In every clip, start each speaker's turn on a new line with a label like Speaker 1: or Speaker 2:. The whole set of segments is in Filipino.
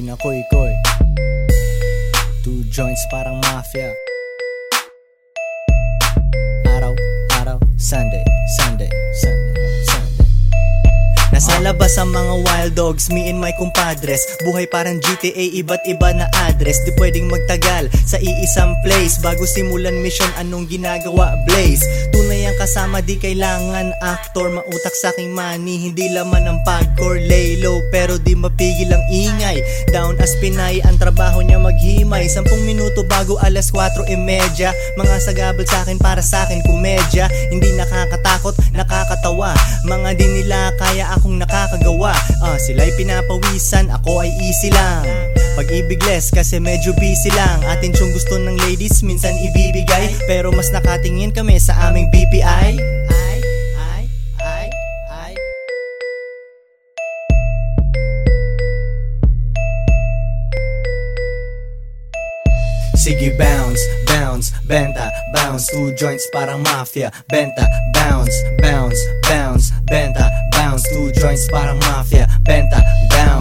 Speaker 1: Uy na koy koy Two joints parang mafia. Araw, araw, Sunday, Sunday, Sunday, Sunday. Nasa labas ang mga wild dogs, me and my compadres. Buhay parang GTA, iba't iba na address. Di pwedeng magtagal sa iisang place. Bago simulan mission, anong ginagawa Blaze? Ang kasama, di kailangan actor. Mautak sa aking money, hindi laman ng pagcore Lay low, pero di mapigil ang ingay. Down as Pinay, ang trabaho niya maghimay. Sampung minuto bago alas 4.30 Mga sagabal sa akin para sa akin komedya Hindi nakakatakot, nakakatawa. Mga di nila kaya akong nakakagawa. Ah, sila'y pinapawisan, ako easy lang. Pag-ibig less kasi medyo busy lang. Atin siyang gusto ng ladies, minsan ibibigay. Pero mas nakatingin kami sa aming BPI Ay, ay, ay, ay Sige bounce, bounce, benta, bounce. Two joints parang mafia Benta, bounce, bounce, bounce Benta, bounce. Two joints parang mafia Benta, bounce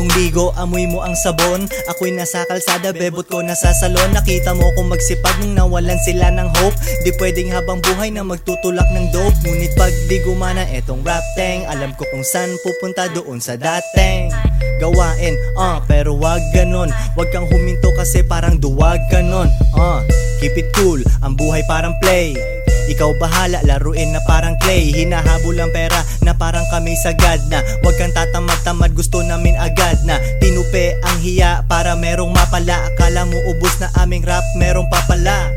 Speaker 1: bagong ligo, amoy mo ang sabon. Ako'y nasa kalsada, bebot ko nasa salon. Nakita mo kung magsipag nung nawalan sila ng hope. Di pwedeng habang buhay na magtutulak ng dope. Ngunit pag di gumana etong rap tang Alam ko kung saan pupunta doon sa dating. Gawain ah pero wag ganon. Wag kang huminto kasi parang duwag ganon. Ah keep it cool ang buhay parang play ikaw bahala, laruin na parang clay. Hinahabol ang pera na parang kami sagad na. Huwag kang tatamad-tamad, gusto namin agad na. Tinupe ang hiya para merong mapala. Akala mo ubos na aming rap, merong papala.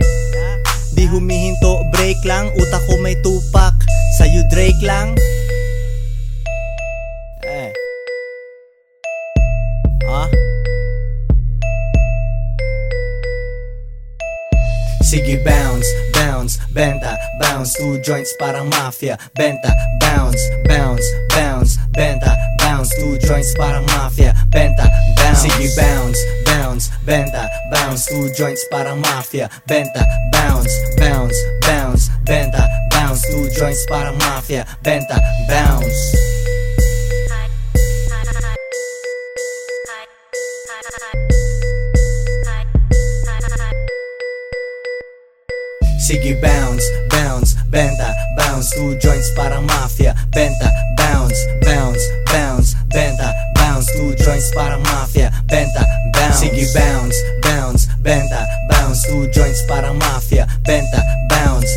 Speaker 1: Di humihinto, break lang. Utak ko may tupak. Sa'yo Drake lang Sige bounce, bounce, benta, bounce Two joints parang mafia. Benta, bounce, bounce, bounce Benta, bounce Two joints parang mafia. Benta, bounce. Sige bounce, bounce, benta, bounce Two joints parang mafia. Benta, bounce, bounce, bounce Benta, bounce Two joints parang mafia. Benta, bounce Shiggy bounce, bounce, benda, bounce. Two joints para a máfia, benda, bounce, bounce, bounce, benda, bounce. Two joints para a máfia, benda, bounce. Shiggy bounce, bounce, benda, bounce. Two joints para a máfia, benda, bounce